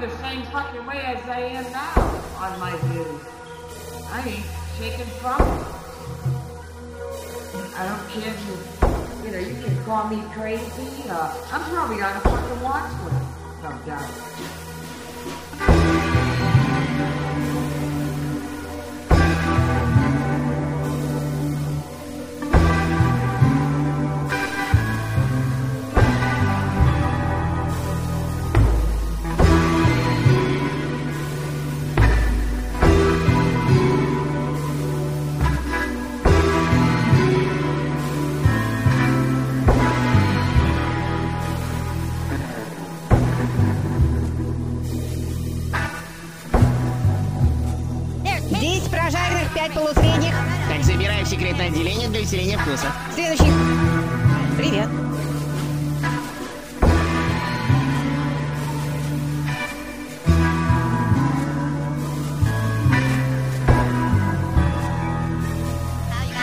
the same fucking way as I am now on my views. I ain't shaking from. I don't care if you, you know, you can call me crazy. Uh, I'm probably on a fucking watch list sometimes. 10 прожаренных, 5 полусредних. Так, забираю секретное отделение для усиления вкуса. Следующий. Привет.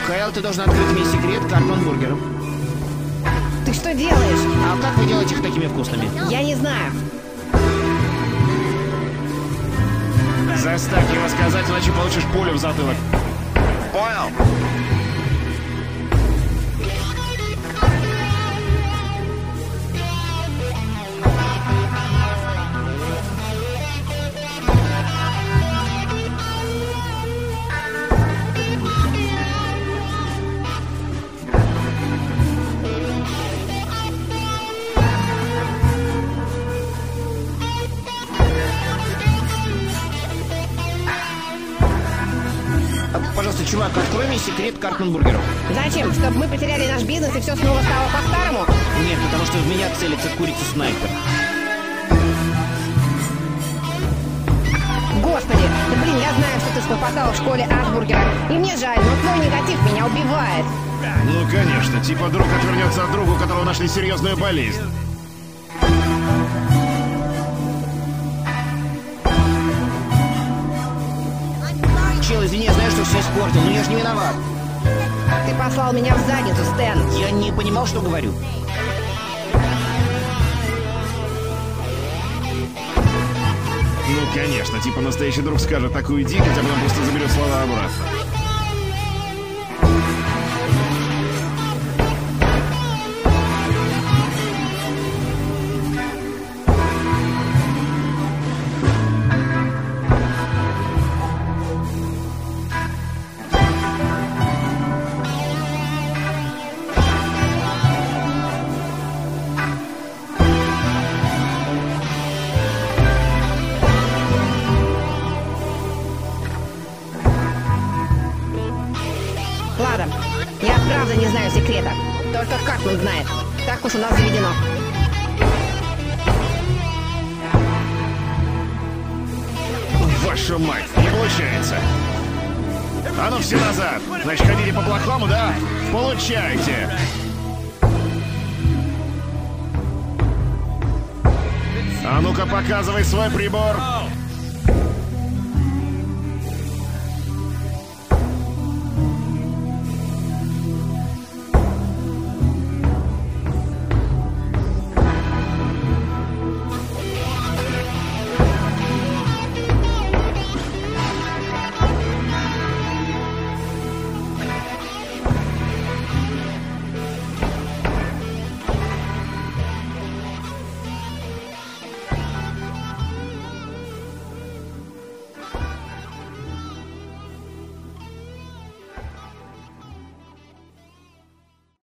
Кайл, ты должен открыть мне секрет картон бургеров. Ты что делаешь? А как вы делаете их такими вкусными? Я не знаю. Заставь его сказать, иначе получишь пулю в затылок. Понял? Чувак, открой мне секрет Картман бургеров. Зачем? Чтобы мы потеряли наш бизнес и все снова стало по-старому? Нет, потому что в меня целится курица-снайпер. Господи, да блин, я знаю, что ты схлопотал в школе Ашбургера. И мне жаль, но твой негатив меня убивает. Ну, конечно. Типа друг отвернется от друга, у которого нашли серьезную болезнь. Что все испортил, но я же не виноват. Ты послал меня в задницу, Стэн. Я не понимал, что говорю. Ну, конечно. Типа настоящий друг скажет, так уйди, хотя бы он просто заберет слова обратно. Ладно, я правда не знаю секрета. Только Картман знает. Так уж у нас заведено. Вашу мать, не получается. А ну все назад. Значит, ходили по плохому, да? Получайте. А ну-ка, показывай свой прибор.